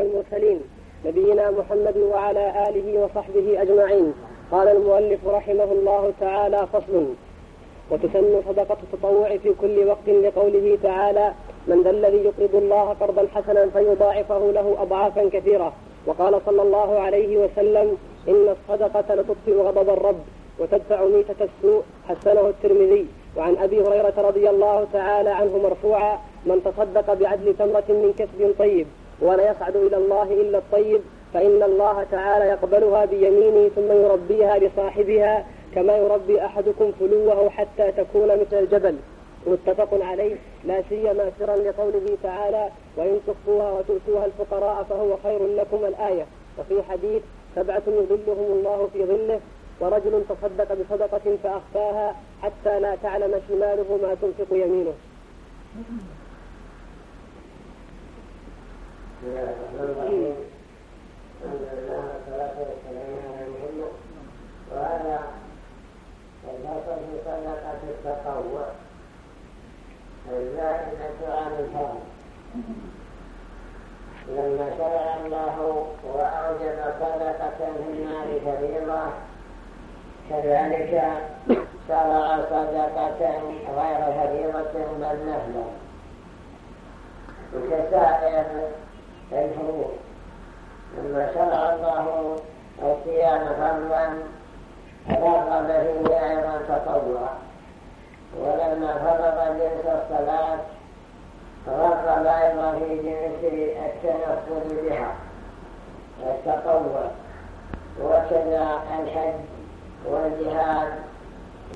المرسلين نبينا محمد وعلى آله وصحبه أجمعين. قال المؤلف رحمه الله تعالى فصل. وتسن صدقة التطوع في كل وقت لقوله تعالى من ذا الذي يقرض الله قرضا حسنا فيضاعفه له أضعافا كثيرة وقال صلى الله عليه وسلم إن الصدقة لتطفئ غضب الرب وتدفع ميتة السوء حسنه الترمذي. وعن أبي هريرة رضي الله تعالى عنه مرفوعا من تصدق بعدل تمرة من كسب طيب ولا يصعد إلى الله إلا الطيب فإن الله تعالى يقبلها بيمينه ثم يربيها لصاحبها كما يربي أحدكم فلوه حتى تكون مثل الجبل. متفق عليه. لا سيما سرا لقوله تعالى وإن تخفوها وتؤتوها الفقراء فهو خير لكم الآية. وفي حديث سبعة يظلهم الله في ظله ورجل تصدق بصدقة فأخفاها حتى لا تعلم شماله ما تنفق يمينه. بسم الله الرحمن الرحيم الحمد لله والصلاة والسلام وهذا الفصل في صدقة التطوع الزائدة عن الفرض لما شرع الله وأوجب صدقة في المال فريضة كذلك شرع صدقة غير فريضة بل نفلا وكسائر الفروض لما شرع الله الصيام فرضا رغب فيه أيضا تطوع ولما فرض جنس الصلاة رغب أيضا في جنس التنفل بها. التطوع وكذا الحج والجهاد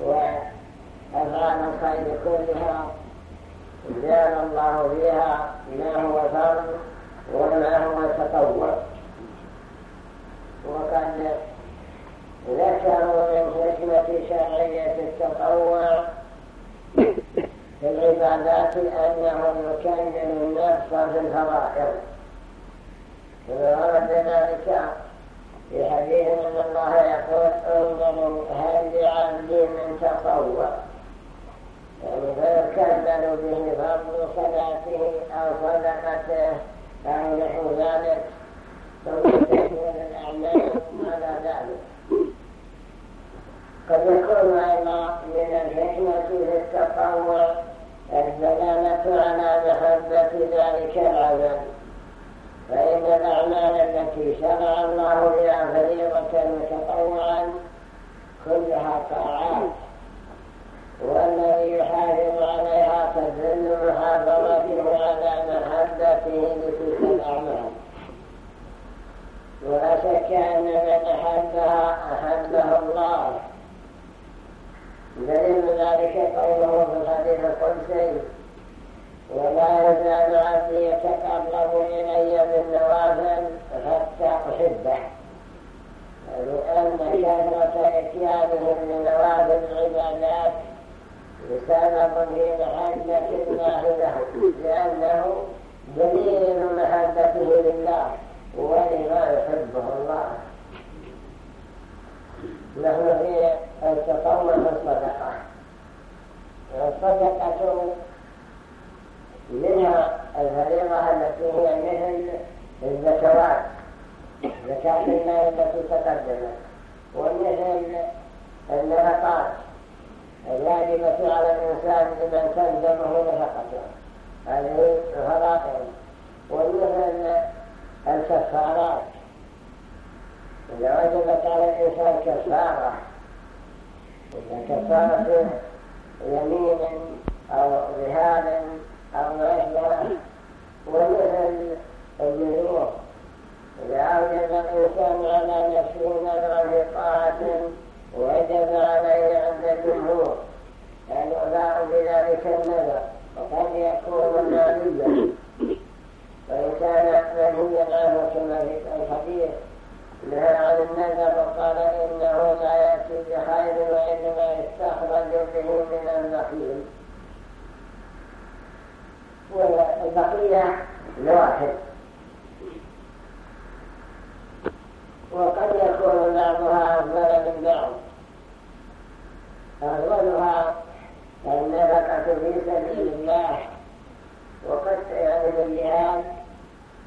وافعال الخير كلها. جعل الله فيها ما هو فرض وما هو تطوع وقد ذكروا من حكمة شرعية التطوع في العبادات أنه يكمل النفس في الفرائض. ورد ذلك في حديث أن الله يقول انظروا هل لعبدي من تطوع. يعني فيكمل به فرض صلاته أو صدقته. أو نحو ذلك ثم تكمل الأعمال على ذلك قد يكون أيضا من الحكمة في التطوع الدلالة على محبة ذلك العمل فإن الأعمال التي شرع الله بها فريضة وتطوعا كلها طاعات. والذي يحافظ عليها تدل محافظته على محبته لتلك الأعمال. ولا شك أن من أحبها أحبه الله. دليل ذلك قوله في الحديث القدسي. ولا يزال عبدي يتقرب إلي بالنوافل حتى أحبه. لأن كثرة إتيانه بنوافل العبادات سبب الله له لأنه دليل محبته لله ولما يحبه الله. نحن في التطوع الصدقة. الصدقة منها الفريضة التي هي مثل الزكوات زكاة المال التي تقدمت ومثل النفقات. الواجبة على الإنسان لمن تلزمه نفقته هذه فرائض ومثل الكفارات إذا وجبت على الإنسان كفارة إذا كفارة يمين أو ذهاب أو عشرة ومثل الجنوب إذا أوجب الإنسان على نفسه نذرا في طاعة وجب عليه عند الجمهور الوفاء بذلك النذر وقد يكون ماليا وإن كان منهيا عنه كما في الحديث نهى عن النذر وقال إنه لا يأتي بخير وإنما يستخرج به من البخيل. والبقية لواحد وقد يكون بعضها أفضل من بعض. أولها النفقة في سبيل الله وقد تعود الجهاد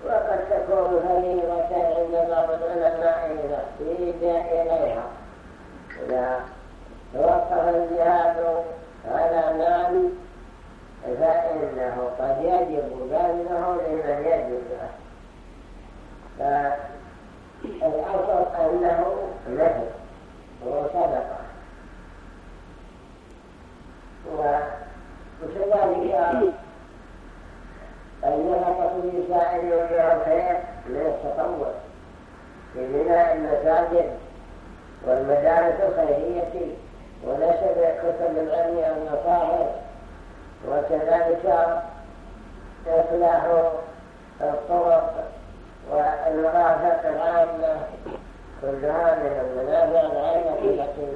وقد تكون فريضة عند بعض العلماء يحتيج إليها. إذا توقف الجهاد على نعم فإنه قد يجب بذله لمن يجب. له فالأصل أنه مثل وصدقة وكذلك النفقة في سائر يوم الخير من التطور في بناء المساجد والمدارس الخيرية ونشر كتب العلم والمصاحف وكذلك إصلاح الطرق والمرافق العامة كلها من المنافع العامة التي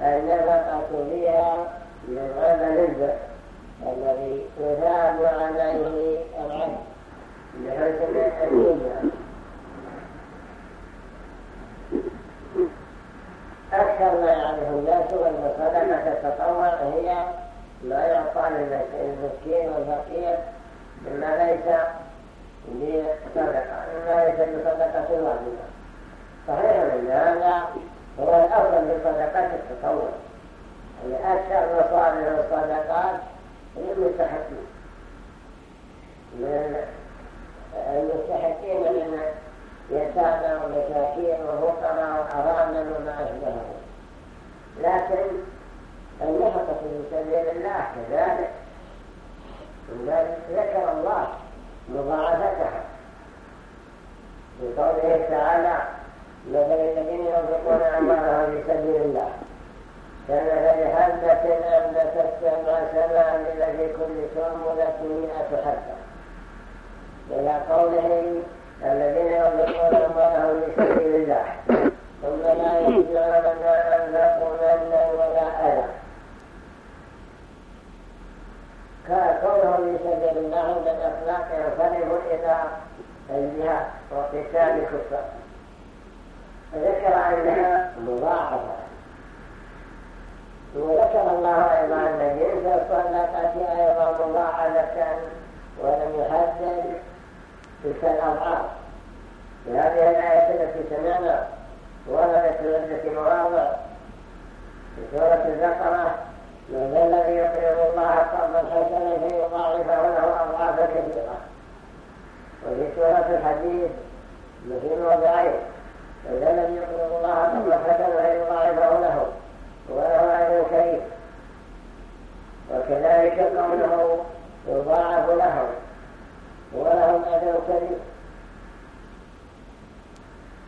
النفقة فيها من عمل البر الذي يثاب عليه العبد بحسن الدنيا أكثر ما يعرف الناس أن صدقة التطوع هي ما يعطى للمسكين والفقير مما ليس بصدقة مما ليس بصدقة واجبة صحيح ان هذا هو الأفضل من صدقات التطوع يعني أكثر مصادر الصدقات للمستحقين من المستحقين من يتامى ومساكين وفقراء وأرامل وما أشبهه لكن النفقة في سبيل الله كذلك ذكر الله مضاعفتها بقوله تعالى مثل الذين ينفقون أموالهم في سبيل الله كمثل حبة أنبتت سبع سنابل في كل سنبلة مئة حبة إلى قوله الذين ينفقون أموالهم في سبيل الله ثم لا يرجعون ما أنفقوا منا ولا أذى كونه في سبيل الله عند الأخلاق ينصرف إلى الجهاد وقتال الكفار ذكر أنها مضاعفة. وذكر الله أيضا أن جنس الصدقة أيضا مضاعفة ولم يحدد تلك الأضعاف. في هذه الآية التي سمعنا وردت في مواضع في سورة البقرة من الذي يقرض الله قرضا حسنا فيضاعفه له أضعافا كثيرة. وفي سورة الحديث. في موضعين من ذا الذي يقرض الله قرضا حسنا فيضاعفه له وله أجر كريم وكذلك قوله يضاعف لهم ولهم أجر كريم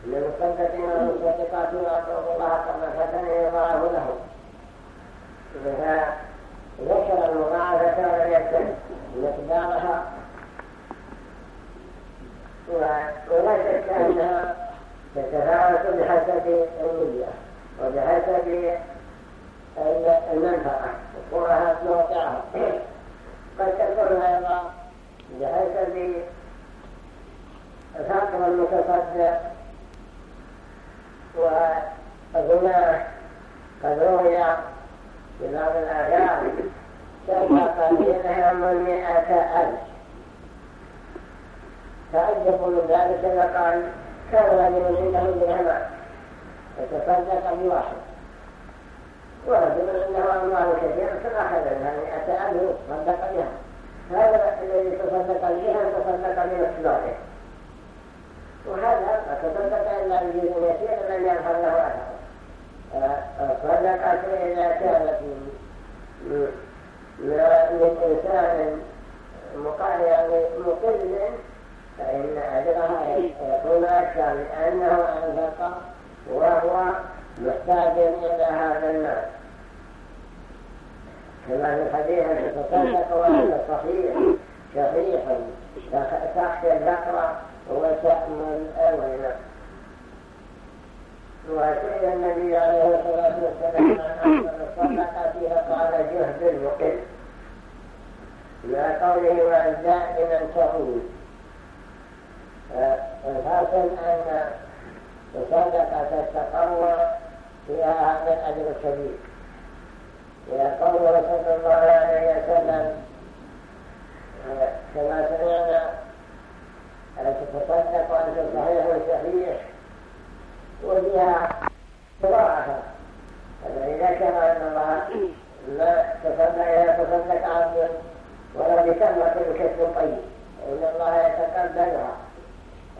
للمصدقين والمصدقات يقرض الله قرضا حسنا يضاعف لهم فذكر المضاعفة ولم يكن مقدارها ولا شك أنها تتفاوت بحسب النية وبحسب المنفعة وقوعها موقعها قد تكون أيضا بحسب فقر المتصدق وغناه قد روي في بعض الآثار سبق درهم مئة ألف تعجبوا من ذلك فقال كان رجل عنده درهمان فتصدق بواحد ورجل عنده أموال كثيرة فأخذ منها مئة ألف صدق بها. هذا الذي تصدق بها تصدق بمسلوعه وهذا تصدق إلا بجزء يسير لم يظهر له أثر الصدقة إذا كانت من إنسان يعني مقل فإن أجرها يكون أكثر لأنه أنفق وهو محتاج إلى هذا المال. كما في الحديث تصدق وأنت صحيح شحيح تخشى البقرة وتأمل أولا وسئل النبي عليه الصلاة والسلام عن الصدقة فيها قال جهد المقل. مع قوله والدائما تعود الحاصل أن صدقة التطوع فيها هذا الأجر الكبير. قول صلى الله عليه وسلم كما سمعنا أن تتصدق وأنت صحيح وشحيح وفيها مضاعفة الذي ذكر أن الله ما تصدق تصدق عبد ولو بكلمة الكسب طيب إن الله يتقبلها.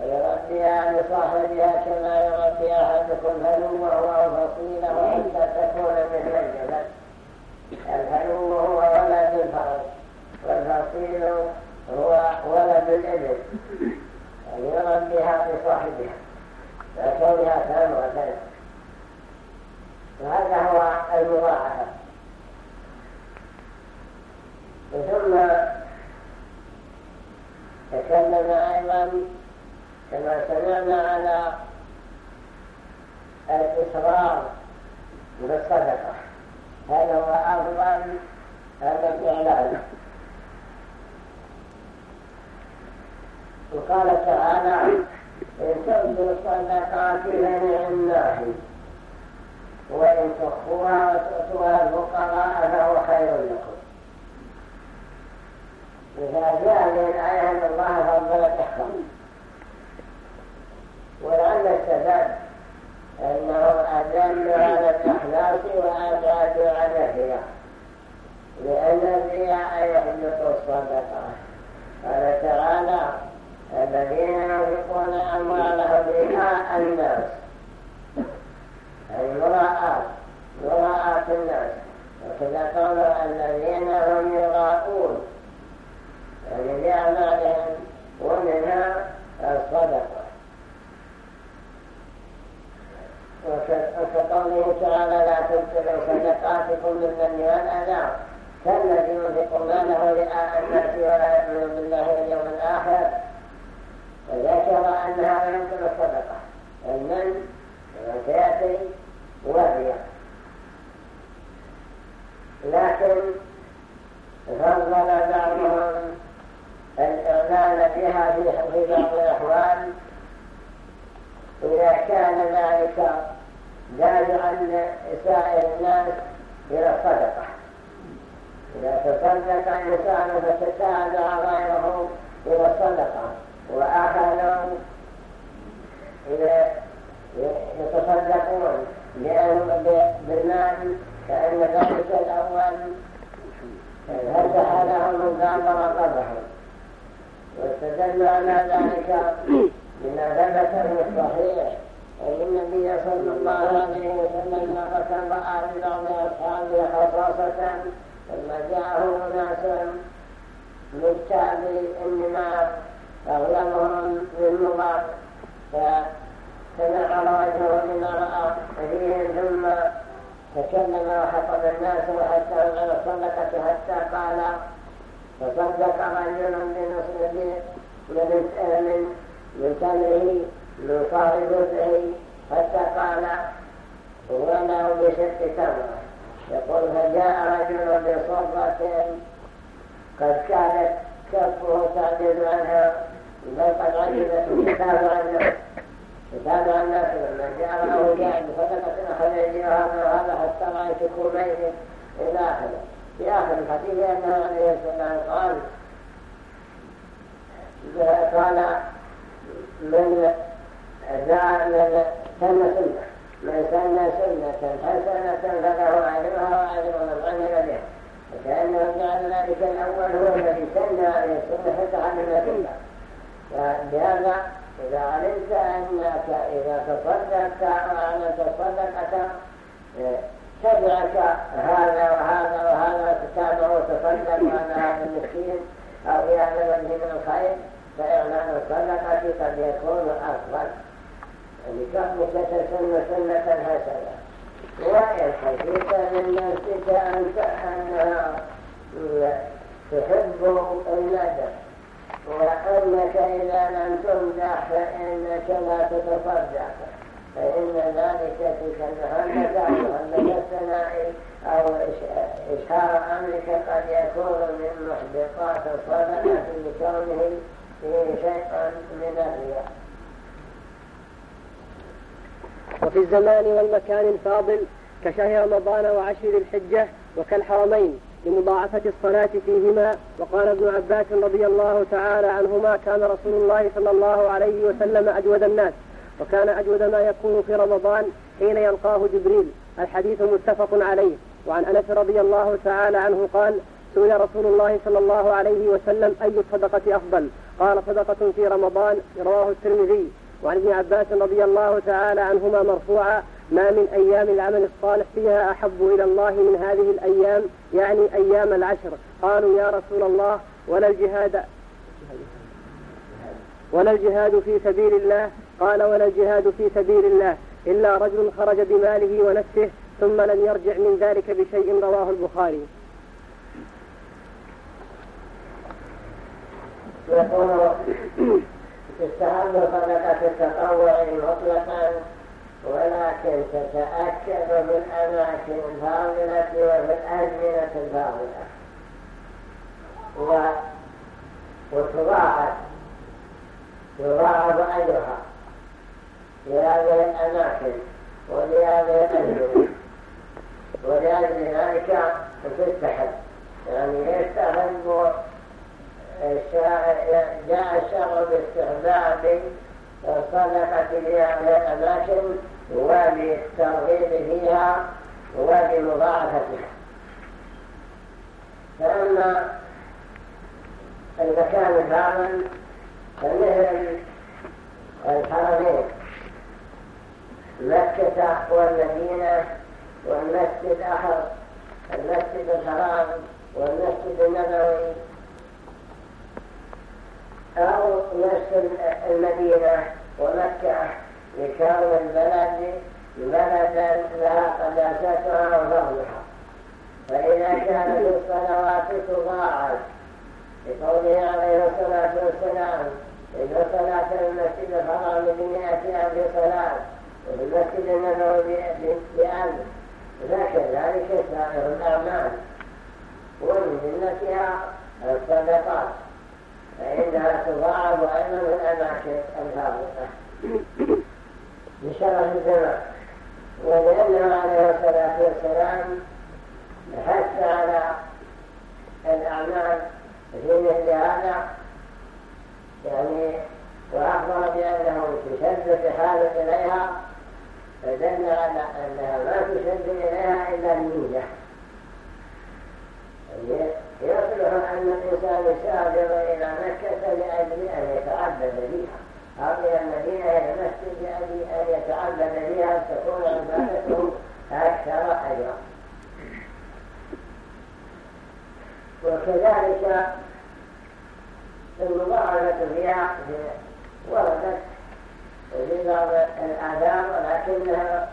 ويرد يربيها لصاحبها كما يربي أحدكم هلوه أو فصيله حتى تكون مثل الجبل. الهلو هو ولد الفرس والفصيل هو ولد الإبل. يعني يربيها لصاحبها فكونها ثمرة وهذا هو المضاعفة. ثم تكلم أيضا كما سمعنا على الإصرار بالصدقة هذا هو أفضل هذا الإعلان. وقال تعالى إن تبدوا الصدقات لنعماه وإن تخفوها وتؤتوها الفقراء فهو خير لكم. إذا جاء من أن الله فضل الإحكام ولعل السبب أنه أدل على الإخلاص وأبعد على الرياء. لأن الرياء يحدث الصدقة. قال تعالى الذين ينفقون أموالهم رئاء الناس. أي مراءات مراءات الناس. وكذا قالوا الذين هم يراءون. يعني بأعمالهم ومنها الصدقة. وكقوله تعالى لا تبطلوا صدقاتكم بالمن والأذى كالذي ينفق ماله رئاء الناس ولا يؤمن بالله واليوم الآخر. وذكر أن هذا يمكن الصدقة. المن سيأتي والرياء لكن فضل بعضهم الإعلان بها في بعض الأحوال إذا كان ذلك دافعا لسائر الناس إلى الصدقة. إذا تصدق إنسان فتتابع غيره إلى الصدقة. وآخرون إذا يتصدقون بالمال فإن ذلك الأول فتح لهم الباب وقبهم واستدل على ذلك بما ثبت في الصحيح. أي النبي صلى الله عليه وسلم مرة رأى ببعض أصحابه خصاصة ثم جاءه ناس من شعب إنما أغلبهم من فسمع وجهه لما رأى فيهم ثم تكلم وحفظ الناس وحتى غير الصدقة حتى قال فصدق رجل بنصر من من تمره من صاحب جزعه حتى قال ولو بشق تمره يقول فجاء رجل بصرة قد كانت كفه تعجز عنها؟ بل قد عجزت كتاب عنه كتاب عن الناس لما جاء له جاء بصدقة أخذ يجيها وهذا حتى رأيت كومين إلى آخره. في آخر الحديث أنه عليه السلام قال قال من من سن سنة من سن سنة حسنة فله أجرها وأجر من عمل بها وكأنه جعل ذلك الأول هو الذي سن عليه السنة فتعلم سنة فبهذا إذا علمت أنك إذا تصدقت وأعلنت الصدقة تبعك هذا وهذا وهذا تتابع وتصدق على هذا المسكين أو يعلم به من الخير. فإعلان الصدقة قد يكون أفضل لكونك تسن سنة حسنة وإن حسيت من نفسك أنها تحب الندم وأنك إذا لم تمدح فإنك لا تتصدق فإن ذلك تلك المهمة مهمة الثناء أو إشهار أمرك قد يكون من محبطات الصدقة لكونه وفي الزمان والمكان الفاضل كشهر رمضان وعشر الحجة وكالحرمين لمضاعفة الصلاة فيهما وقال ابن عباس رضي الله تعالى عنهما كان رسول الله صلى الله عليه وسلم أجود الناس وكان أجود ما يكون في رمضان حين يلقاه جبريل. الحديث متفق عليه. وعن أنس رضي الله تعالى عنه قال سئل رسول الله صلى الله عليه وسلم أي الصدقة أفضل؟ قال صدقة في رمضان رواه الترمذي. وعن ابن عباس رضي الله تعالى عنهما مرفوعا ما من أيام العمل الصالح فيها أحب إلى الله من هذه الأيام يعني أيام العشر. قالوا يا رسول الله ولا الجهاد ولا الجهاد في سبيل الله. قال ولا الجهاد في سبيل الله إلا رجل خرج بماله ونفسه ثم لم يرجع من ذلك بشيء رواه البخاري. يقول تستحب صدقة التطوع مطلقا ولكن تتأكد بالأماكن الفاضلة وفي الأزمنة الفاضلة وتضاعف يضاعف أجرها في هذه الأماكن ولهذه الأزمنة ولأجل ذلك تستحب يعني يستحب جاء الشرع باستحباب الصدقة في هذه الأماكن وبالترغيب فيها وبمضاعفتها فأما المكان الفاضل فمثل الحرمين مكة والمدينة والمسجد الأحر المسجد الحرام والمسجد النبوي. أو نفس المدينة ومكة لكون البلد بلدا لها قداستها وفضلها فإذا كانت الصلوات تضاعف لقوله عليه الصلاة والسلام إن صلاة المسجد الحرام بمئة ألف صلاة وفي المسجد النبوي بألف فكذلك سائر الأعمال. ومن جملتها الصدقات. فإنها تضاعف أيضا من الأماكن الفاضلة بشرف الزمان ولأنه عليه الصلاة والسلام حث على الأعمال في مثل هذا يعني وأخبر بأنه تشد الرحال إليها فدل على أنها ما تشد إليها إلا النية. يصلح أن الإنسان يسافر إلى مكة لأجل أن يتعبد بها. أو إلى المدينة إلى المسجد لأجل أن يتعبد بها تكون عبادته أكثر أجرا. وكذلك المضاعفة فيها وردت في بعض الآثار ولكنها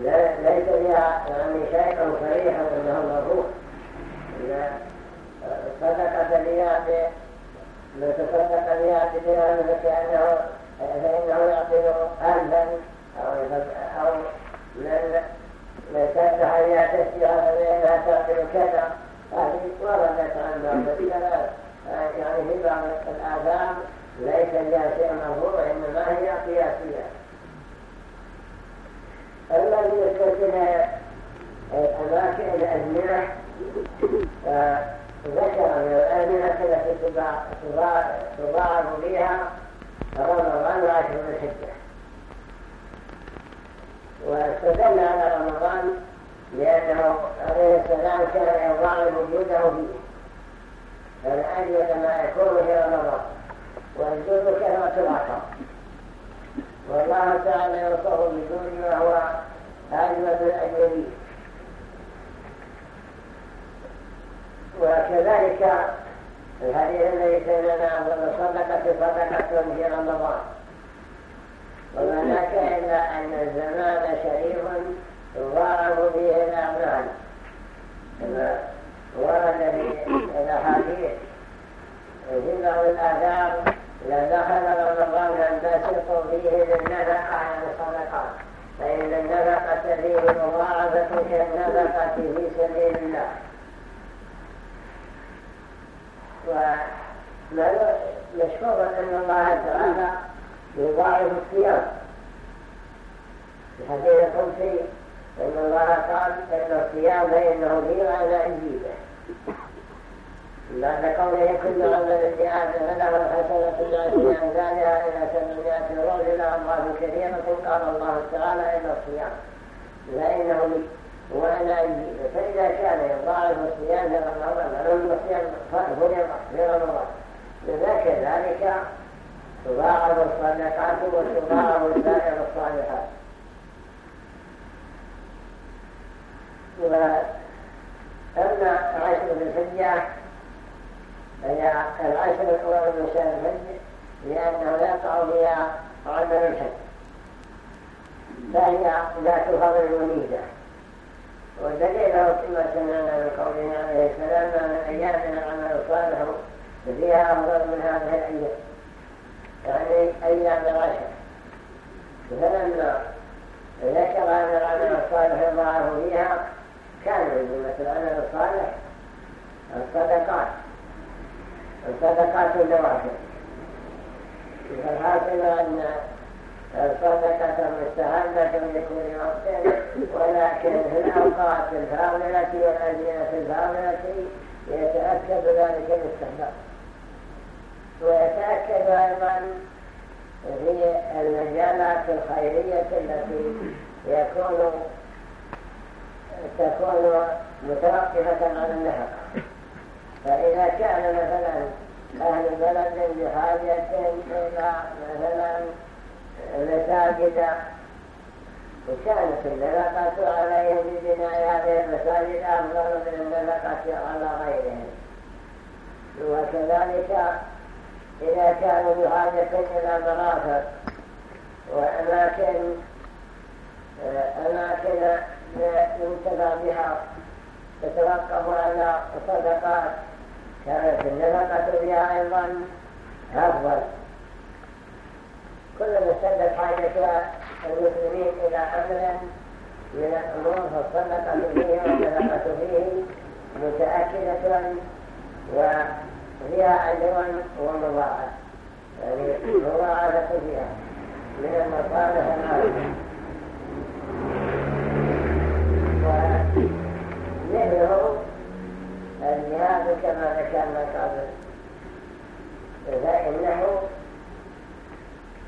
ليس فيها بعد قوله كل عمل آدم فله الحسنة بعشر أمثالها إلى سبعمائة رجل أضعاف كثيرة قال الله تعالى إلا الصيام فإنه وأنا أجيب فإذا كان يضاعف الصيام في رمضان فلما الصيام فرض في رمضان فكذلك تضاعف الصدقات وتضاعف سائر الصالحات أما عشر الحجة فهي العشر الأول من شهر الحج لأنه يقع فيها عمل الحج فهي ذات فضل وليدة ودليله كما سمعنا من قولنا عليه السلام من أيام العمل الصالح فيها أفضل من هذه الأيام. يعني أيام العشر. فلما ذكر أن العمل الصالح يضاعف فيها كان من العمل الصالح الصدقات. الصدقات النوافل فالحاصل أن الصدقة مستهدة لكل وقت ولكن في الأوقات الفاضلة والأزمنة الفاضلة يتأكد ذلك الاستحباب. ويتأكد أيضا في المجالات الخيرية التي يكون تكون متوقفة على النفقة. فإذا كان مثلا أهل بلد بحاجة إلى مثلا مساجد وكانت النفقة عليهم ببناء هذه المساجد أفضل من النفقة على غيرهم. وكذلك إذا كانوا بحاجة إلى مرافق وأماكن أماكن ينتفع بها تتوقف على الصدقات كانت النفقة فيها أيضا أفضل كلما اشتدت حاجة المسلمين إلى أمر من الأمور فالصدقة فيه والنفقة فيه متأكدة وفيها أجر ومضاعف يعني مضاعفة فيها من المصالح العامة ومثله الجهاد كما ذكرنا قبل. فإنه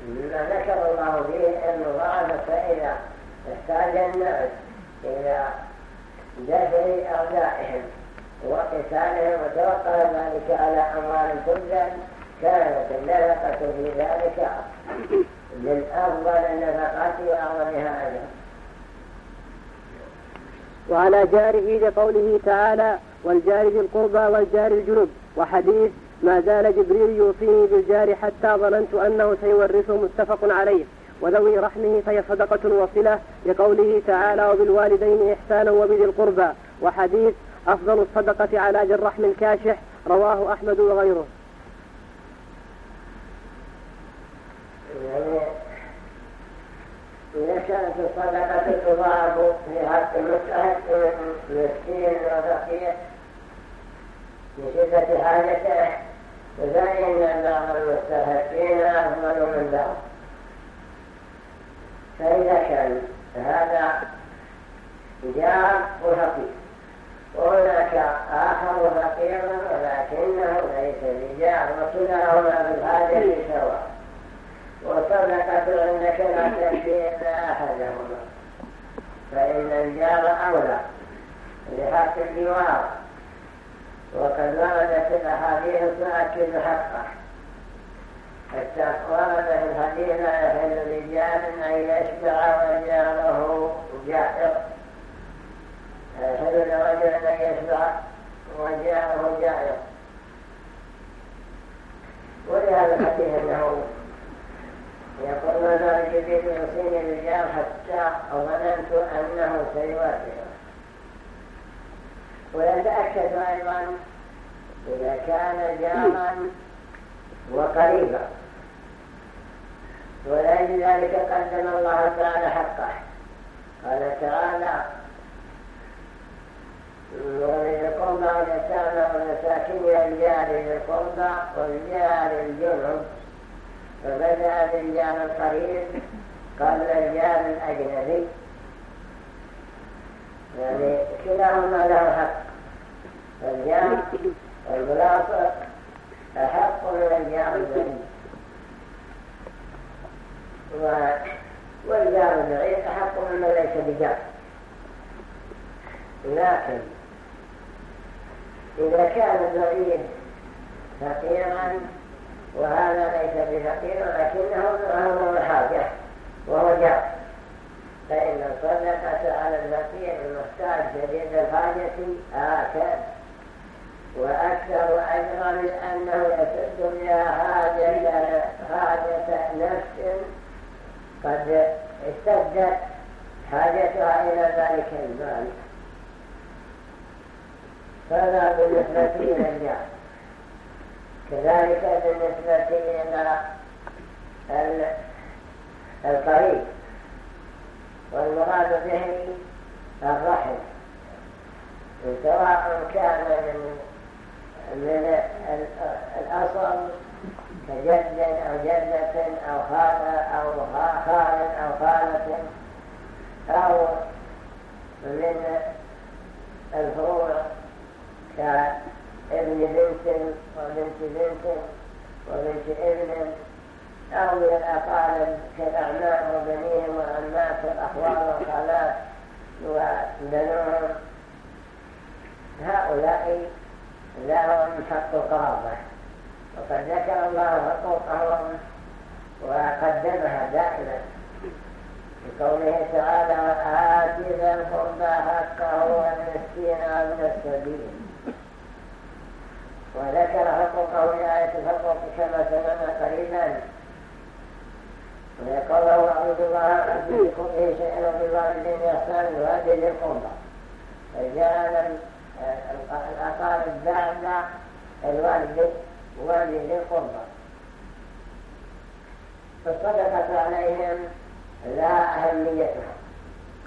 ما ذكر الله فيه المضاعفة فإذا احتاج الناس إلى دفع أعدائهم وقتالهم وتوقع ذلك على أموال تبذل كانت النفقة في ذلك من أفضل النفقات وأعظمها أجر وعلى جاره لقوله تعالى والجار ذي القربى والجار الجنب. وحديث ما زال جبريل يوصيني بالجار حتى ظننت أنه سيورثه متفق عليه. وذوي رحمه فهي صدقة وصلة لقوله تعالى وبالوالدين إحسانا وبذي القربى. وحديث أفضل الصدقة على ذي الرحم الكاشح. رواه أحمد وغيره. يعني إذا كانت الصدقة تضاعف في حق من مسكين وفقير لشدة حاجته فإن بعض المستحقين أفضل من بعض فإذا كان هذا جار وفقير وهناك آخر فقير ولكنه ليس بجار وكلاهما بالحاجة سواء وصدقة عندك لا تكفي إلا أحدهما فإن الجار أولى لحق الجوار وقد وردت الأحاديث تؤكد حقه. حتى ورد في الحديث لا يحل لجار أن يشبع وجاره جائر. يحل لرجل أن يشبع وجاره جائر. ولهذا الحديث أنه يقول ماذا جبريل يوصيني بالجار حتى ظننت أنه سيوافقه ويتأكد أيضا إذا كان جارا وقريبا. ولأجل ذلك قدم الله تعالى حقه. قال تعالى ومن القربى واليتامى والمساكين والجار للقربى والجار الجنب فبدأ بالجار القريب قبل الجار الأجنبي يعني كلاهما له حق الجار والملاصق أحق من الجار البعيد والجار البعيد أحق ممن ليس بجار لكن إذا كان البعيد فقيرا وهذا ليس بفقير لكنه له حاجة وهو جار. فإن الصدقة على الفقير المحتاج شديد الحاجة آكد وأكثر أجرا لأنه يسد بها حاجة, نفس قد اشتدت حاجتها إلى ذلك المال. هذا بالنسبة إلى الجار. كذلك بالنسبة إلى القريب. والمراد به الرحم. سواء كان من من الأصل كجد أو جدة أو خالة أو خال أو خالة أو من الفروع كابن بنت وبنت بنت وبنت ابن أو من الأقارب كالأعمام وبنيهم وعمات والأخوال والخالات وبنوهم هؤلاء لهم حق قرابة وقد ذكر الله حقوقهم وقدمها دائما. بقوله تعالى وآت ذا القربى حقه والمسكين وابن السبيل وذكر حقوقه في آية الحقوق كما سمعنا قريبا له أعوذ الله أبيكم به شيئا وبالوالدين إحسان وهذه للقربى فجعل الأقارب بعد الوالد والد القربى فالصدقة عليهم لا أهميتها.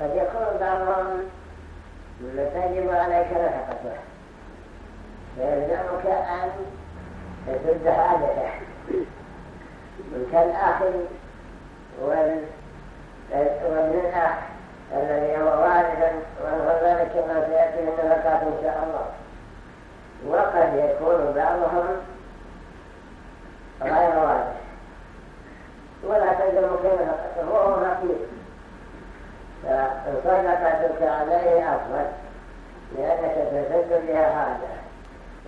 قد يكون بعضهم تجب عليك نفقته فيلزمك أن تسد حاجته. كالأخ وابن الذي هو والد وذلك ما سيأتي من نفقات إن شاء الله. وقد يكون بعضهم غير والد. ولا تلزم نفقته وهو فقير فصدقتك عليه أفضل لأنك تسد بها حاجة.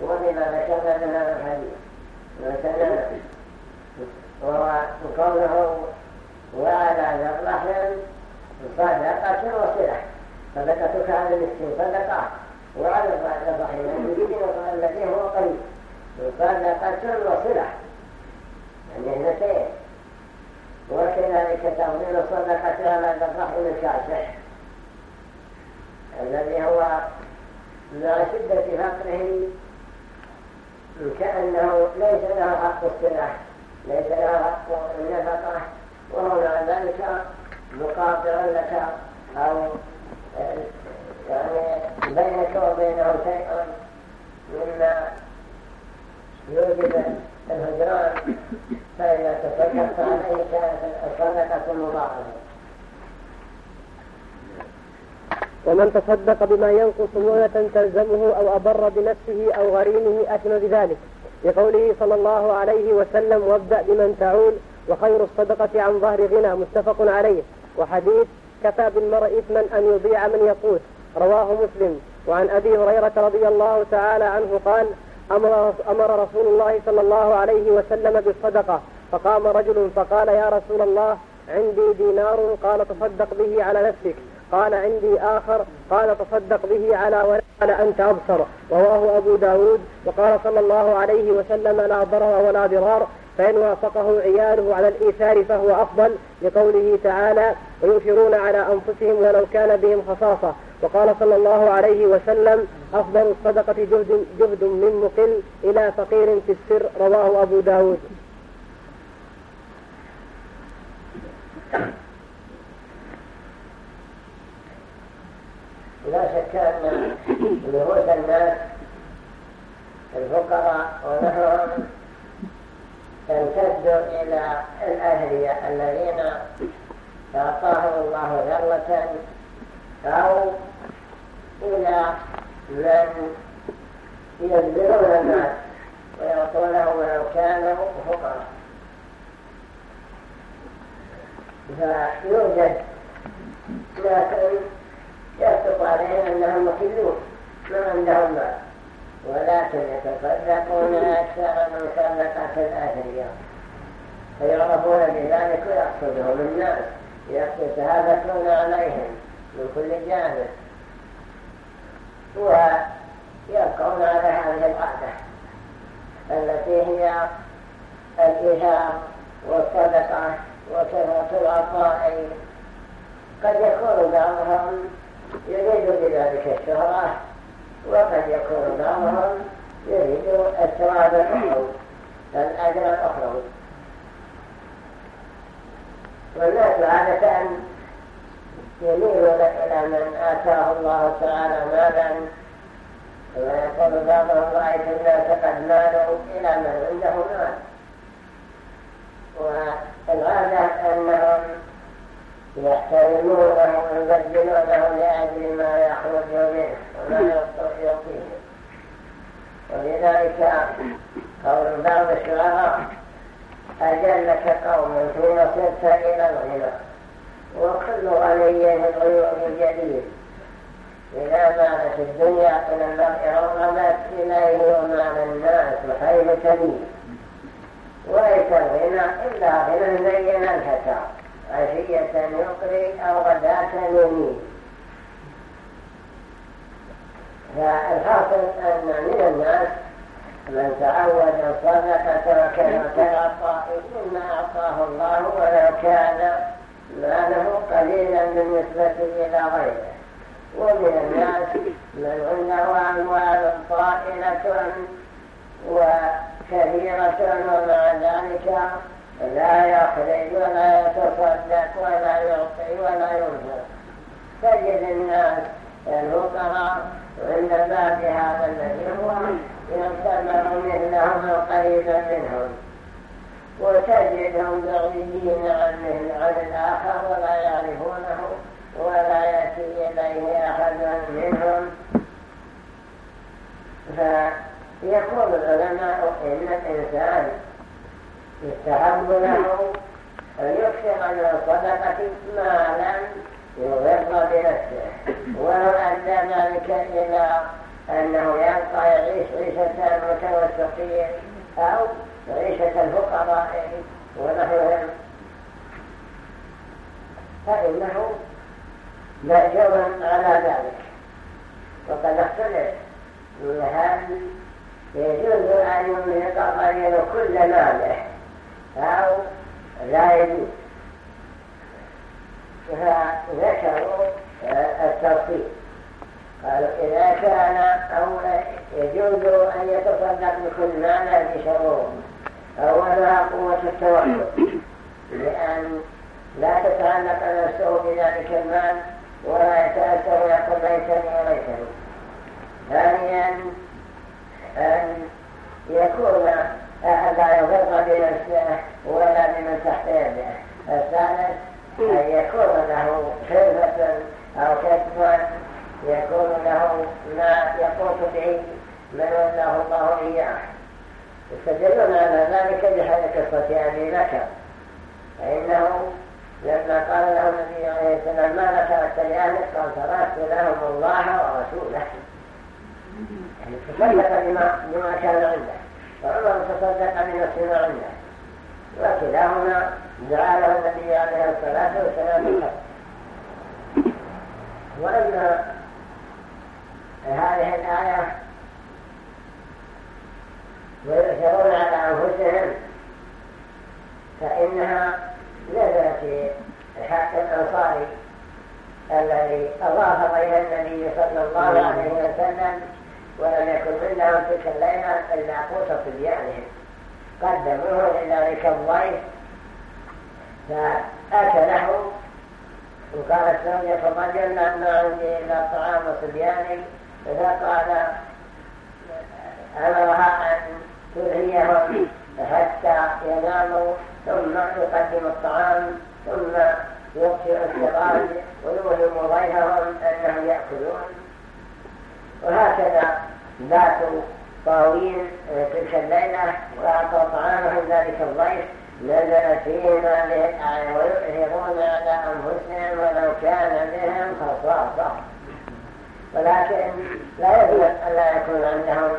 وبما ذكرنا من هذا الحديث وسلم وقوله وعلى الرحم صدقة وصلة صدقتك على المسكين صدقة وعلى الرحم الذي هو قريب صدقة وصلة يعني اثنتين وكذلك تفضيل الصدقة على الرحم الكاسح الذي هو مع شدة فقره كأنه ليس له حق السلاح ليس له حق النفقة وهو مع ذلك مقاطع لك أو يعني بينك وبينه شيء مما يوجد الهجران فإذا تصدقت عليه كانت الصدقة مضاعفة. ومن تصدق بما ينقص مؤنة تلزمه أو أبر بنفسه أو غريمه أثم بذلك. لقوله صلى الله عليه وسلم وابدأ بمن تعول وخير الصدقة عن ظهر غنى. متفق عليه. وحديث كفى بالمرء إثما أن يضيع من يقوت رواه مسلم. وعن أبي هريرة رضي الله تعالى عنه قال أمر, أمر رسول الله صلى الله عليه وسلم بالصدقة. فقام رجل فقال يا رسول الله عندي دينار قال تصدق به على نفسك. قال عندي آخر قال تصدق به على ولا قال أنت أبصر. رواه أبو داود وقال صلى الله عليه وسلم لا ضرر ولا ضرار فإن وافقه عياله على الإيثار فهو أفضل لقوله تعالى ويؤثرون على أنفسهم ولو كان بهم خصاصة. وقال صلى الله عليه وسلم أفضل الصدقة جهد, جهد من مقل إلى فقير في السر. رواه أبو داود. لا شك أن نفوس الناس الفقراء ونحوهم تمتد إلى الأهلية الذين أعطاهم الله ذرة أو إلى من يبذلون الناس ويعطونه ولو كانوا فقراء. فيوجد لكن يصدق عليهم أنهم مخلون ما عندهم مال ولكن يتصدقون أكثر من صدقة الأثرياء فيعرفون بذلك ويقصدهم الناس يتهافكون عليهم من كل جانب ويبقون على هذه العادة التي هي الإيثار والصدقة وكثرة العطاء قد يكون بعضهم يريد بذلك الشهرة وقد يكون بعضهم يريد الثواب الأخروي الأجر الأخروي والناس عادة يميلون إلى من آتاه الله تعالى مالا ويقول بعضهم رأيت الناس قد مالوا إلى من عنده مال. والغالة أنهم يحترمونه ويبدلونه لأجل ما يخرج منه وما يعطيه ولذلك قول بعض الشعراء أجلك قوم ثم صرت إلى الغنى وكل غني الغيوب الجديد. إذا مالت الدنيا إلى المرء رغبت إليه ومال الناس وحيث تميل وليس الغنى إلا غنى زين الفتى عشية يقري أو غداة يمين فالحاصل أن من الناس من تعود الصدقة وكان العطاء مما أعطاه الله ولو كان ماله قليلا بالنسبة إلى غيره. ومن الناس من عنده أموال طائلة وكثيرة ومع ذلك لا يخرج ولا يتصدق ولا يعطي ولا ينفق. تجد الناس الفقراء عند باب هذا الذي هو يعتبر منهم القريب منهم. وتجدهم بعيدين عن الآخر ولا يعرفونه ولا يأتي إليه أحد منهم. فيقول العلماء إن الإنسان يستحب له أن يكثر من الصدقة ما لم يضر بنفسه ولو أدى ذلك إلى أنه يبقى يعيش عيشة المتوسطين أو عيشة الفقراء ونحوهم فإنه مأجور على ذلك وقد اختلف هل يجوز أن ينفق الرجل كل ماله. أو لا يجوز فذكروا الترتيب. قالوا إذا كان أو يجوز أن يتصدق بكل مال بشروط أولها قوة التوكل لأن لا تتعلق نفسه بذلك المال ولا يتأثر يقول ليتني وليتني ثانيا أن يكون لا يضر بنفسه ولا بمن تحت يده الثالث أن يكون له خلفة أو كتبا يكون له ما يقوت به من ولاه الله إياه يستدلون على ذلك بحال قصة أبي بكر فإنه لما قال له النبي عليه السلام ما ذكرت لأهلك قال تركت لهم الله ورسوله يعني بما, بما كان عنده وعمر تصدق ما عنده وكلاهما دعا له النبي عليه الصلاة والسلام وأن هذه الآية ويؤثرون على أنفسهم فإنها نزلت في حق الأنصاري الذي أضاف بين النبي صلى الله عليه وسلم ولم يكن عندهم تلك الليلة إلا قوت صبيانهم قدموه لذلك الضيف فأكله. وقالت زوجة الرجل ما عندي إلا طعام صبياني فقال أمرها أن تلهيهم حتى يناموا ثم يقدم الطعام ثم يطفئ السراج ويوهم ضيفهم أنهم يأكلون. وهكذا باتوا طاوين تلك الليلة وأعطوا طعامهم ذلك الضيف نزل الآية ويؤثرون على أنفسهم ولو كان بهم خصاصة. ولكن لا يجب أن لا يكون عندهم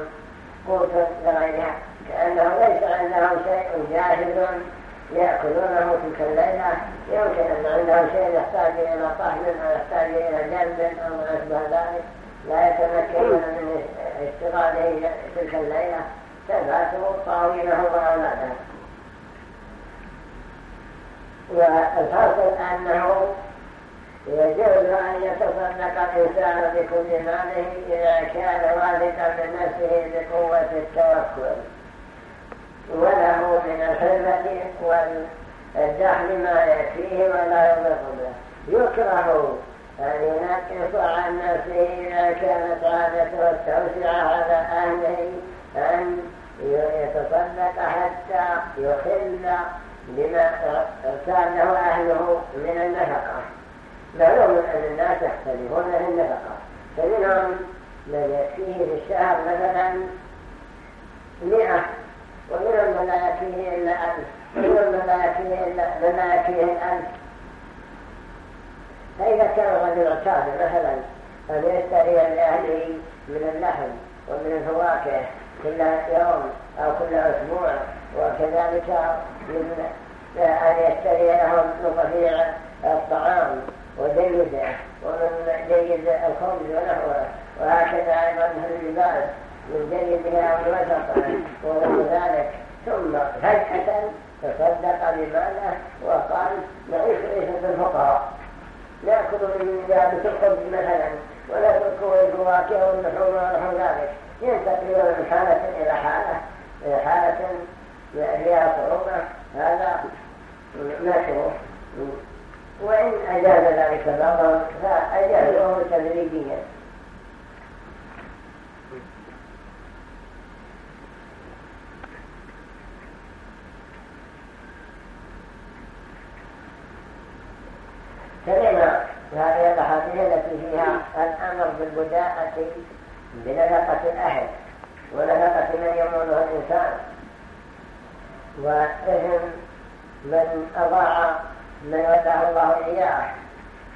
قوت لغيرها كأنه ليس عندهم شيء جاهز يأكلونه تلك الليلة. يمكن أن عندهم شيء يحتاج إلى طحن أو يحتاج إلى جلد أو ما أشبه ذلك. لا يتمكنون من اشتغاله تلك الليلة تبعثوا طاويله وأولاده والحاصل أنه يجوز أن يتصدق الإنسان بكل ماله إذا كان واثقا من نفسه بقوة التوكل. وله من الحرمة والدخل ما يكفيه ولا يضر به. يكره ينقص عن نفسه إذا كانت عادته التوسعة على أهله أن يتصدق حتى يخل بما له أهله من النفقة. معلوم أن الناس يختلفون في النفقة. فمنهم من يكفيه في الشهر مثلا مئة. ومنهم من لا يكفيه إلا ألف. ومنهم من لا يكفيه إلا الألف فإذا كان الرجل اعتاد مثلا أن يشتري لأهله من اللحم ومن الفواكه كل يوم أو كل أسبوع وكذلك من أن يشتري لهم رفيع الطعام وجيده ومن جيد الخبز ونحوه. وهكذا أيضا في اللباس من جيدها والوسط وغير ذلك. ثم فجأة تصدق بماله وقال نعيش عيشة الفقراء. نأكل من ذلك الخبز مثلا ونترك الفواكه واللحوم ونحو ذلك. ينتقل من حالة إلى حالة إلى حالة فيها صعوبة. هذا مشروع وإن أجاز ذلك بعضهم فأجازه تدريجيا سمعنا هذه الاحاديث التي فيها الامر بالبداءة بنفقة الأهل ونفقة من يمونه الإنسان. وإثم من أضاع من ولاه الله إياه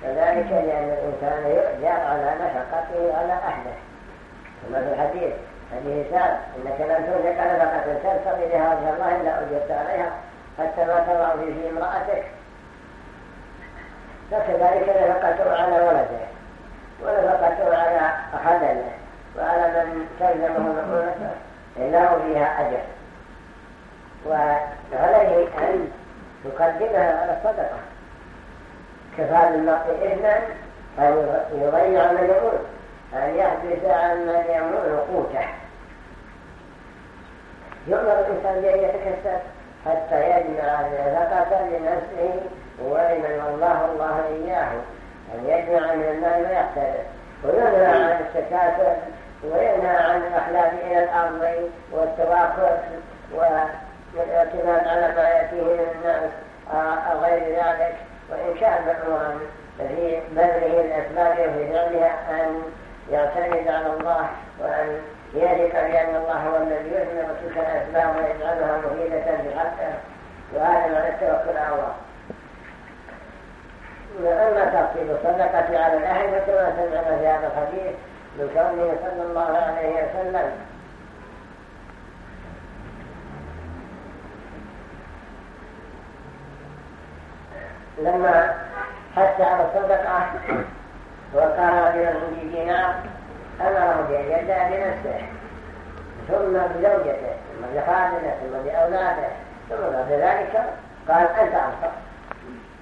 كذلك لأن الإنسان يؤجر على نفقته على أهله. كما في الحديث حديث سال إنك لن تنفق نفقة تبتغي بها وجه الله إلا أجرت عليها حتى ما تضع في امرأتك. فكذلك نفقته على ولده ونفقته على خدمه وعلى من تلزمه مؤونته له فيها أجر. وعليه أن يقدمها على الصدقة. كفى للمرء إثما أن يضيع من يموت أن يحدث عن من يموت قوته يؤمر الإنسان بأن يتكسب حتى يجمع نفقة لنفسه ولمن والله الله إياه. أن يجمع من المال ويحترس وينهى عن التكاثر وينهى عن الأحلام إلى الأرض والتواكل والاعتماد على ما يأتيه من الناس أو غير ذلك. وإن كان مأمورا في بذله الأسباب وفي فعلها أن يعتمد على الله وأن يثق بأن الله هو الذي يثمر تلك الأسباب ويجعلها مفيدة بحقه وهذا معنى التوكل على الله أما ترتيب الصدقة على الأهل فكما سمعنا في هذا الحديث من كونه صلى الله عليه وسلم. لما حتى على الصدقة وقال برجل دينار أمره بأن بنفسه ثم بزوجته ثم بخادمه ثم بأولاده ثم بعد ذلك قال أنت أنصر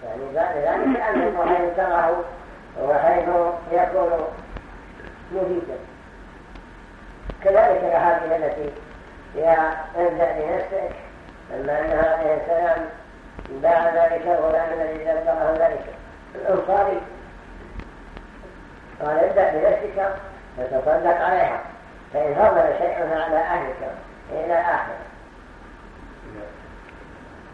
يعني بعد ذلك أنه حيث تراه وحيث يكون مفيدا. كذلك الأحاديث التي فيها ابدأ بنفسك أما أنها عليه السلام باع ذلك الغلام الذي ذكره ذلك. الأنصاري. قال ابدأ بنفسك فتصدق عليها فإن فضل شيء على أهلك إلى آخر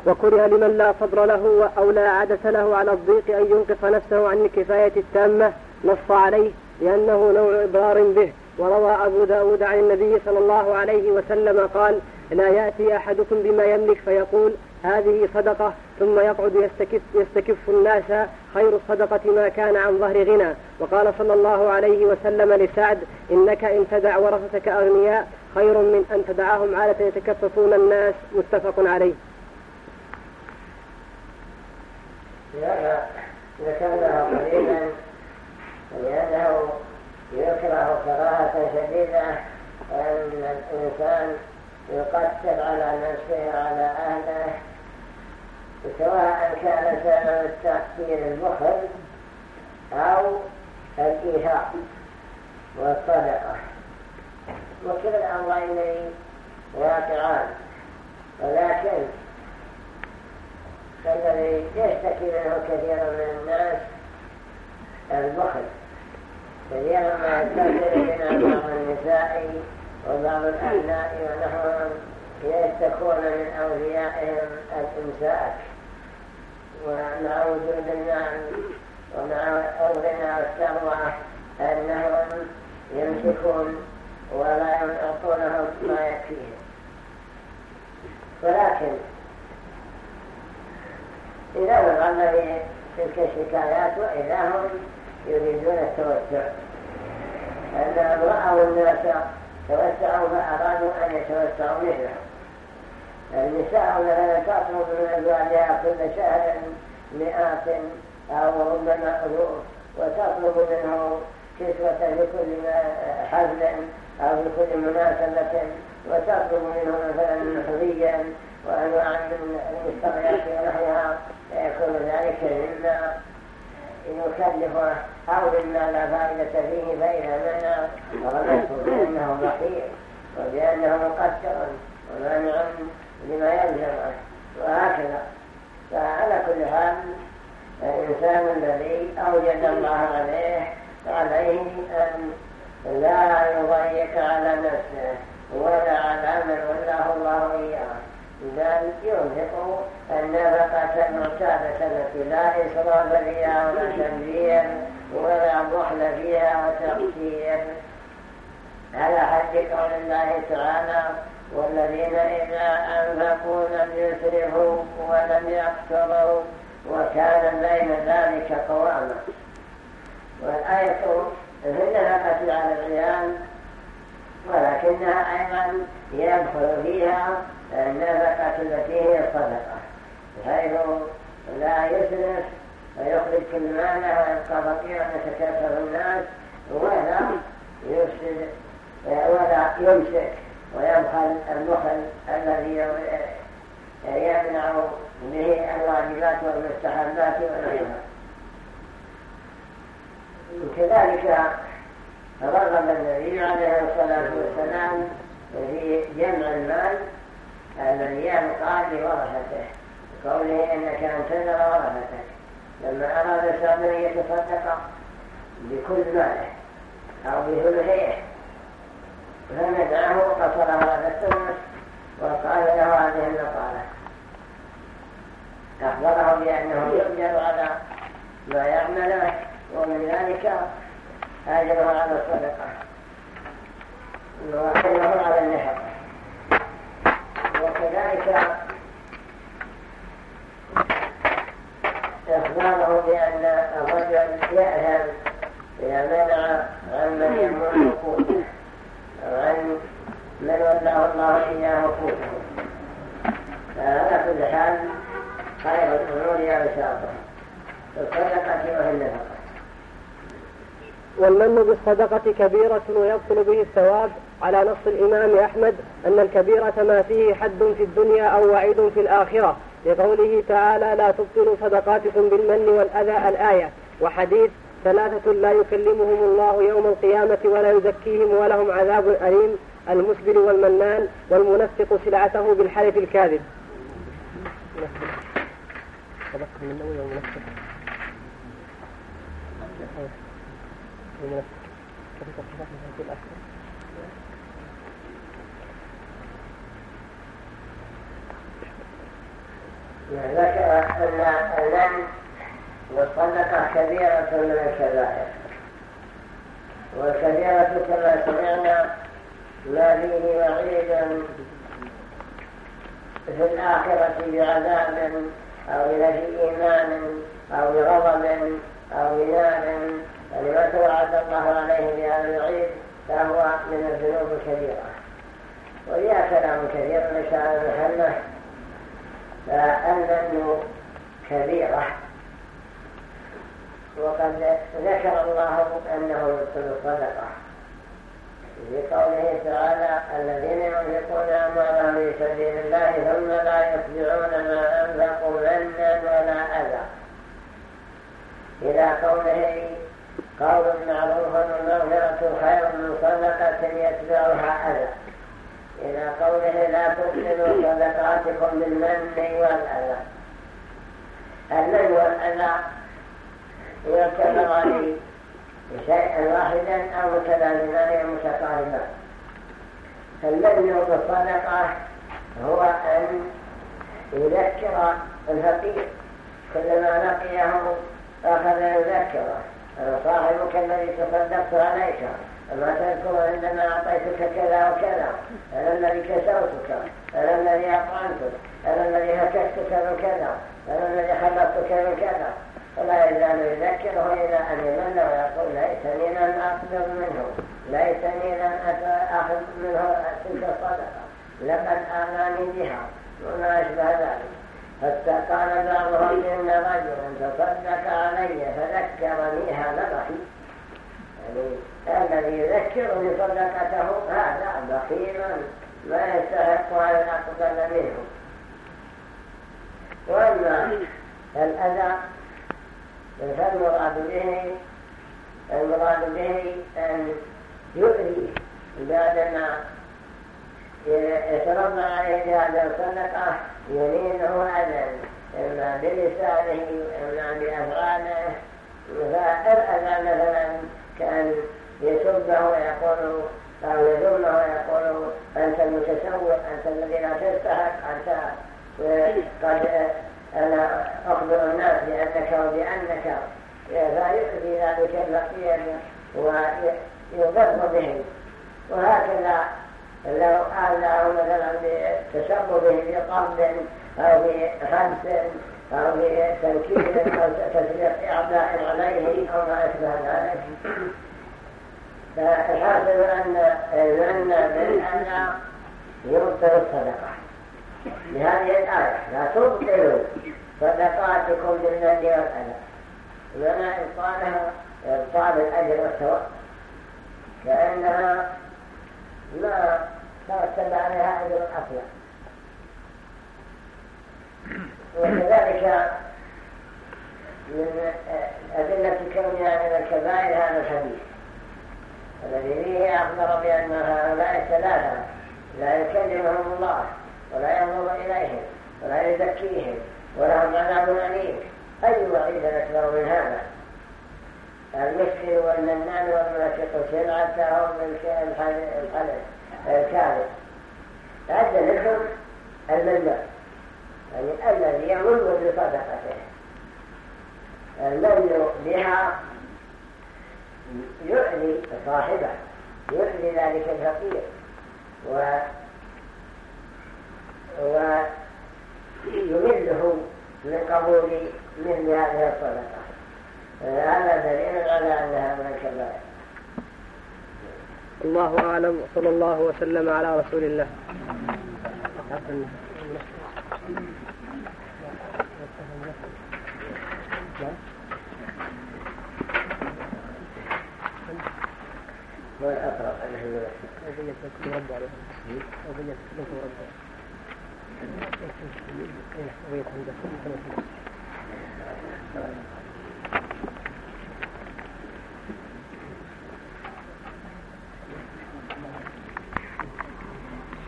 وكره لمن لا صبر له أو لا عدس له على الضيق أن ينقص نفسه عن الكفاية التامة نص عليه لأنه نوع إبرار به. وروى أبو داود عن النبي صلى الله عليه وسلم قال لا يأتي أحدكم بما يملك فيقول هذه صدقة. ثم يقعد يستكف, يستكف الناس خير الصدقة ما كان عن ظهر غنى. وقال صلى الله عليه وسلم لسعد إنك إن تدع ورثتك أغنياء خير من أن تدعهم عالة يتكففون الناس. متفق عليه. ذكرناه قليلا لأنه يكره كراهة شديدة أن الإنسان يقتل على نفسه وعلى أهله سواء كان سبب التقتيل البخل أو الإيهاء والصدقة. وكل الأمرين واقعان ولكن الذي يشتكي منه كثير من الناس البخل كثيرا ما يستخدم من بعض النساء وبعض الأبناء ونحوهم يشتكون من أوليائهم الإمساك ومع وجود المال ومع أمرنا والثروة أنهم يمسكون ولا يعطونهم ما يكفيهم ولكن إذا في تلك الشكايات وإذا هم يريدون التوسع. أنهم رأوا الناس توسعوا فأرادوا أن يتوسعوا مثلهم النساء مثلا تطلب من أزواجها كل شهر مئات أو ربما ألوف وتطلب منه كسوة لكل حفل أو لكل مناسبة وتطلب منه مثلا حريا وأنواع من المشتريات ونحوها فيكون ذلك مما يكلفه أو مما لا فائدة فيه منع رمته بأنه بخيل وبأنه مقصر ومانع لما يلزمه وهكذا. فعلى كل حال الإنسان الذي أوجد الله عليه عليه أن لا يضيق على نفسه ولا على من ولاه الله إياه. بل ينفق النفقة المعتادة التي لا إسراف فيها ولا تنبير ولا ضحل فيها وتقصير على حد قول الله تعالى والذين إذا أنفقوا لم يسرفوا ولم يقتروا وكان بين ذلك قواما والآية في النفقة على العيال ولكنها أيضا يدخل فيها النفقة التي هي الصدقة حيث لا يسرف ويخرج كل ماله ويبقى فقيرا يتكاثر الناس ولا يفسد ولا يمسك ويبخل البخل الذي يمنع به الواجبات والمستحبات والغيرها كذلك رغب النبي عليه الصلاة والسلام في جمع المال الذي يبقى لورثته قوله إنك أن تذر ورثتك لما أراد سعد أن يتصدق بكل ماله أو بثلثيه فمنعه وقصر هذا السنة وقال له هذه النقالة. أخبره بأنه يؤجر على ما يعمله ومن ذلك أجره على الصدقة وأجره على النحر وكذلك إخباره بأن الرجل يأهم إذا منع عمن يمر قوته عن من ولاه الله إياه قوته فهذا كل حال خير الأمور يا الله الصدقة وهي النفقة والمن بالصدقة كبيرة ويبطل به الثواب. على نص الإمام أحمد أن الكبيرة ما فيه حد في الدنيا أو وعيد في الآخرة. لقوله تعالى لا تبطلوا صدقاتكم بالمن والأذى الآية. وحديث ثلاثة لا يكلمهم الله يوم القيامة ولا يزكيهم ولهم عذاب أليم. المسبل والمنان والمنفق سلعته بالحلف الكاذب. ذكر أن المن والصدقة كبيرة من الكبائر والكبيرة كما سمعنا ما فيه وعيد في الآخرة بعذاب أو بنفي إيمان أو بغضب أو بنار فلما توعد الله عليه بهذا العيد فهو من الذنوب الكبيرة. وفيها كلام كثير على محله فالمن كبيرة. وقد ذكر الله أنه يبطل الصدقة. في قوله تعالى الذين ينفقون أموالهم في سبيل الله ثم لا يتبعون ما أنفقوا منا ولا أذى. إلى قوله قول معروف ومغفرة خير من صدقة يتبعها أذى. إلى قوله لا تبطلوا صدقاتكم بالمن والأذى. المن والأذى يعتبران شيئا واحدا أو متلازمان متقاربان. فالمن بالصدقة هو أن يذكر الفقير. كلما لقيه أخذ يذكره. صاحبك الذي تصدقت عليك. أما تذكر عندما أعطيتك كذا وكذا. أنا الذي كسوتك أنا الذي أطعمتك أنا الذي هككتك من كذا أنا الذي خلقتك من كذا فلا يزال يذكره إلى أن يمل ويقول ليسني لن أقبض منه. ليسني لن أخذ منه تلك الصدقة. لقد آماني بها. وما أشبه ذلك. حتى قال بعضهم إن رجلا تصدق علي فذكرني هذا بخيل يعني الذي يذكرني صدقته هذا بخيل ما يستحق أن أقبل منه. وأما الأذى فالمراد به المراد به أن يؤذي بعدما يترضى عليه بهذا الصدقة يمينه أذى إما بلسانه إما بأفعاله. فالأذى مثلا كان يسبه ويقول أو يذمه ويقول أنت المتسوق أنت الذي لا تستحق أنت قد أنا أخبر الناس بأنك وبأنك. فيؤذي ذلك الفقير ويضر به. وهكذا لو آذاه مثلا بتشبه بقرض أو بخمس أو بتنكيل أو تسليق أعداء عليه أو ما أشبه ذلك. فالحاصل أن أن بالأن يبطل الصدقة. بهذه الآية لا تبطلوا صدقاتكم بالمن والأذى لنا إبطالها إبطال الأجر والثواب. كأنها ما ترتب عليها أجر أصلا وكذلك من أدلة كونها من الكبائر هذا الحديث الذي فيه أخبر بأن هؤلاء الثلاثة لا يكلمهم الله ولا ينظر إليهم ولا يزكيهم ولهم عذاب أليم. أي وعيد أكبر من هذا؟ المسكين والمنان والمنافق سلعتهم الكاذب. عد منهم المنان يعني الذي يمن بصدقته. المن بها يؤذي صاحبه يؤذي ذلك الفقير. و ويمله من قبول مثل هذه الصدقة. هذا دليل على الكبائر الله أعلم وصلى الله وسلم على رسول الله. أنه يرد عليه أبنية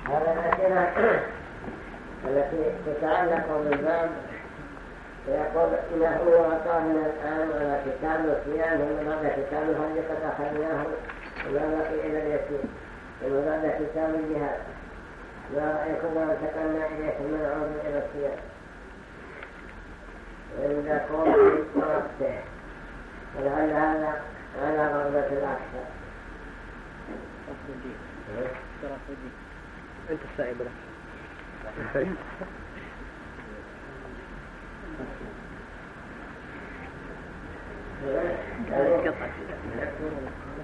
هذا الأسئلة التي تتعلق بالباب ويقول ما هو وقعنا الآن على كتاب الصيام بعد كتاب الحج قد أخذناه وما بقي إلى اليتيم بعد كتاب الجهاد. ما رأيكم لو انتقلنا إليكم من عود إلى الصيام. عندكم وقته ولعل هذا على رغبة الأكثر. أنت السائب لك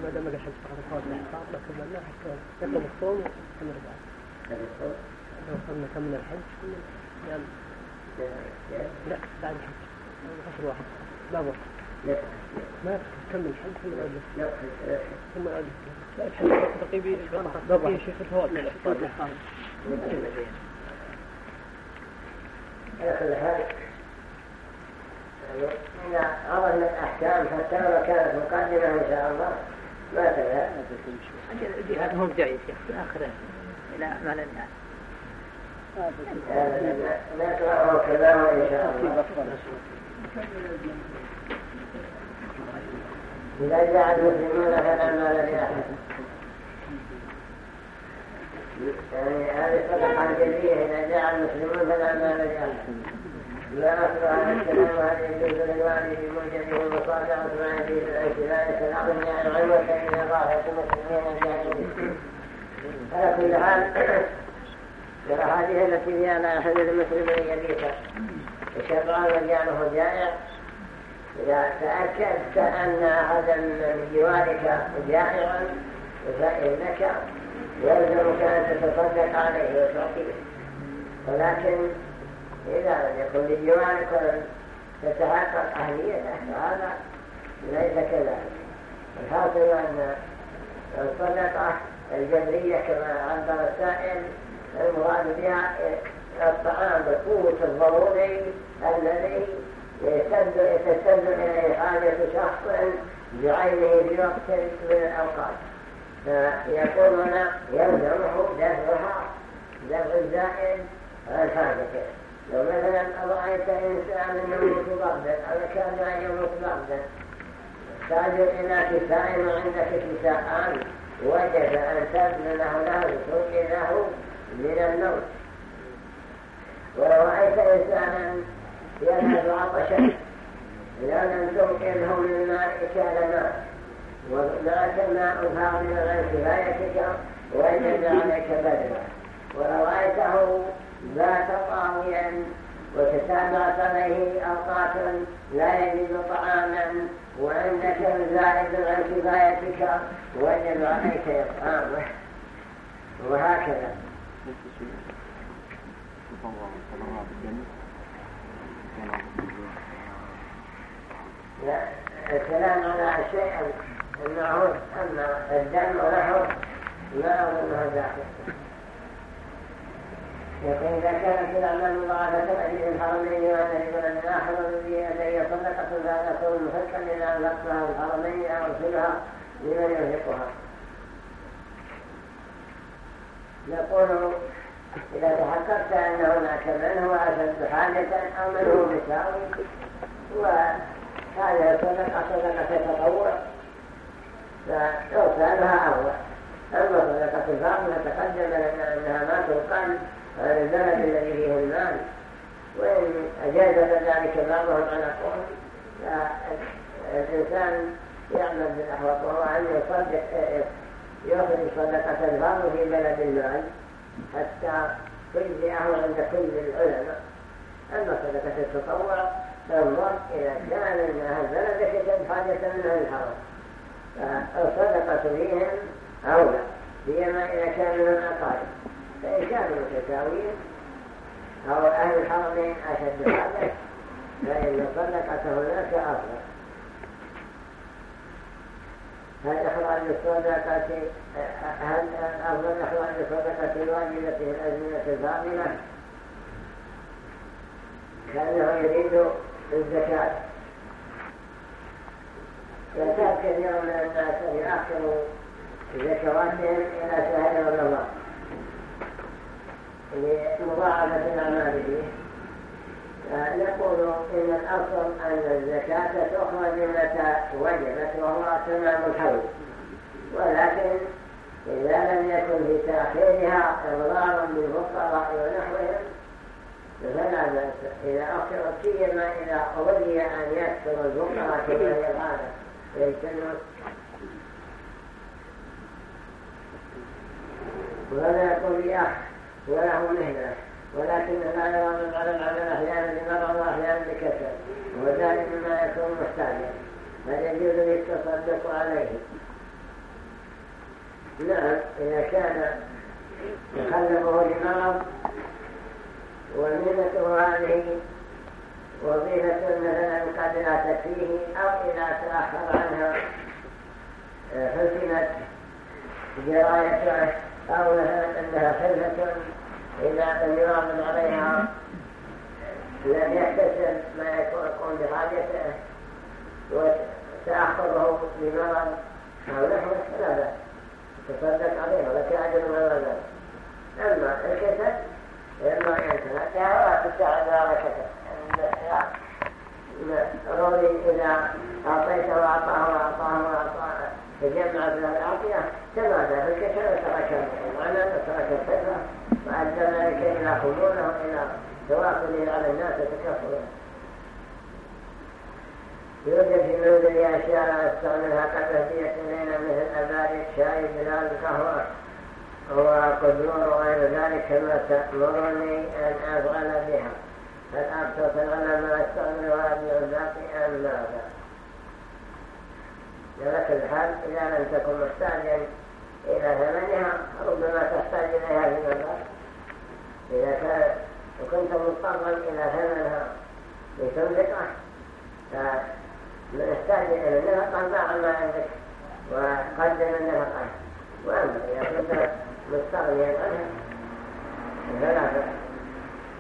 ما دام الحج الفوز الاحقاق حتى نطلب الصوم ونكمل بعد لو صرنا كمل الحج يعني لا بعد الحج قصر واحد لا وقت ما تكمل الحج ثم لا ثم لا الحج تقي بقي شيخ الفوائد إذا عرفنا الأحكام حتى لو كانت مقدمة إن شاء الله ما تذهب هذا هو الجاي شيخ في آخره إلى ما لم نقرأه كلامه إن شاء الله. إذا جاء المسلمون فلا مال لأحد يعني هذه صدقة جديدة إذا جاء المسلمون فلا مال لأحد أصل على الكلام هل يجوز للوالد بموجبه مصادرة مع يزيد الانتباه الأغنياء العلوة إلى ظاهرة المسلمين الجاهلين على كل حال ترى هذه التي فيها لا يحل المسلم ان يبيت شرعا وجعله جائع إذا تأكدت أن أحدا من جوارك جائعا فإنك يلزمك أن تتصدق عليه وتعطيه ولكن إذا لم يكن للجوارك ولم تتحقق أهليته فهذا ليس كذلك. الحاصل أن الصدقة الجبرية كما عبر السائل المراد بها الطعام بقوة الضروري الذي يتسد إليه حاجة شخص بعينه في وقت من الأوقات. فيقولون يلزمه دفعها دفع الزائد عن حاجته لو مثلا رأيت إنسان يموت بردا أو كان يموت بردا تحتاج إلى كساء وعندك كساءان وجب أن تبذل له له له من الموت ولو رأيت إنسانا يذهب عطشا إذا لم تنقذه من الماء كان ماء ومعك الماء فاضل عن كفايتك وجب عليك بذله ولو رأيته بات طاويا وتتابعت عليه أوقات لا يجد طعاما وعندك زائد عن كفايتك وجب عليك إطعامه وهكذا. لا الكلام على شيء المعهود أما الدم ونحو ما أظنه داخل. يقول إذا كانت الأعمال مضاعفة أجل الحرمين وأن لمن آخر الذي أدعي صدقة فهذا كون محقا إلى أن أنفقها الحرمين أو أرسلها لمن ينفقها نقول إذا تحققت أن هناك من هو أشد حاجة أو من هو مساوي وهذه الصدقة صدقة تطوع فإرسالها أول أما صدقة الفاضلة تقدم لنا أنها ما تقل عن البلد الذي فيه المال. وإن أجاز ذلك بعضهم على قول فالإنسان يعمل بالأحوط وهو أن يصدق يخرج صدقة الفرض في بلد المال حتى تجزئه عند كل العلماء. أما صدقة التطوع تنظر إذا كان أهل بلدك تجد حاجة منها الحرم فالصدقة فيهم أولى سيما إذا كان من الأقارب كانوا متساويين أو أهل الحرمين أشد حاجة فإن الصدقة هناك أفضل. هل إخراج الصدقة هل أفضل إخراج الصدقة الواجبة في الأزمنة الفاضلة؟ كأنه يريد الزكاة. يكاد كثير من الناس أن يؤخروا زكواتهم إلى شهر رمضان. لمضاعفة الأعمال فيه نقول إن الأصل أن الزكاة تخرج متى وجبت وهو تمام الحول. ولكن إذا لم يكن في تأخيرها إضرار بالفقراء ونحوهم فلا بأس. إذا أخرت سيما إذا ولي أن يكثر الفقراء كما الغالب فيجتنوا ولا يقول لي أخ وله مهنة ولكن لا يرغب على العمل أحيانا لمرض وأحيانا بكسل وذلك ما يكون محتاجا. فيجوز للتصدق عليه. نعم إذا كان يخلفه لمرض ومنته هذه وظيفة مثلا قد لا تكفيه أو إذا تأخر عنها حسنت جرايته أو مثلا أنها حلفة إذا لم يواظب عليها لم يحتسب ما يكون بحاجته وتأخره بمرض أو نحو بأس تصدق عليه ولك أجر ما ذلك أما الكسل ينتهى ولا تساعد على كسل الرجل إذا أعطيته وأعطاه وأعطاه وأعطاه. تجمع من الأعطية تمادى في الكسل وترك المعنى وترك الصفة وأدى ذلك إلى خموله إلى تواصله على الناس وتكفره يوجد في منزل أشياء لا يستعملها قد هدية إلينا مثل أباري الشاي بلال القهوة وقدور وغير ذلك كما تأمرني أن أفعل بها فالأبسط العلماء استعملها بالذات أم ماذا على كل حال إذا لم تكن محتاجا إلى ثمنها ربما تحتاج إليها في مبلغ إذا كان وكنت مضطرا إلى ثمنها لتنفقه فنحتاج إلى النفقة باع ما عندك وقدم النفقة وأما إذا كنت مستغنيا عنها فلا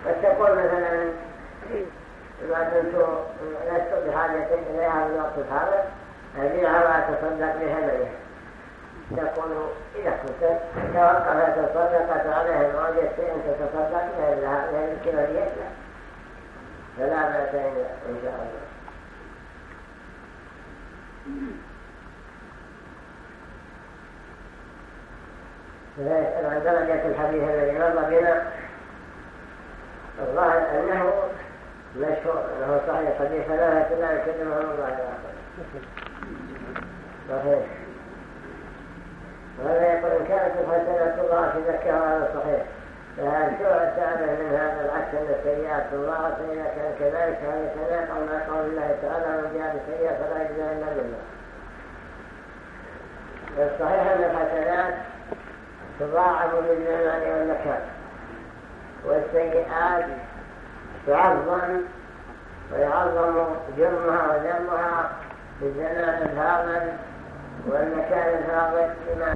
قد تقول مثلا ما كنت لست بحاجة إليها في الوقت الحاضر أبيعها وأتصدق بها تقول إذا كنت توقفت الصدقة عليها ووجدت أن تتصدق بها لها الكبرية فلا بأس إن شاء الله. فيسأل عن درجة الحديث الذي مر بنا. الظاهر أنه مشهور أنه صحيح حديث لا يكلمهم الله. الآخر صحيح. وهذا يقول إن كانت الحسنات الله في ذكرها على الصحيح فهل تعتبر من هذا العكس أن السيئات الله فإذا كان كذلك هذه تناقض مع قول الله تعالى من جاء بسيئة فلا يجزى إلا بالله. الصحيح أن الحسنات تضاعف بالزمان والمكان والسيئات تعظم ويعظم جرمها وذنبها بالزمان الفاضل والمكان الفاضل بما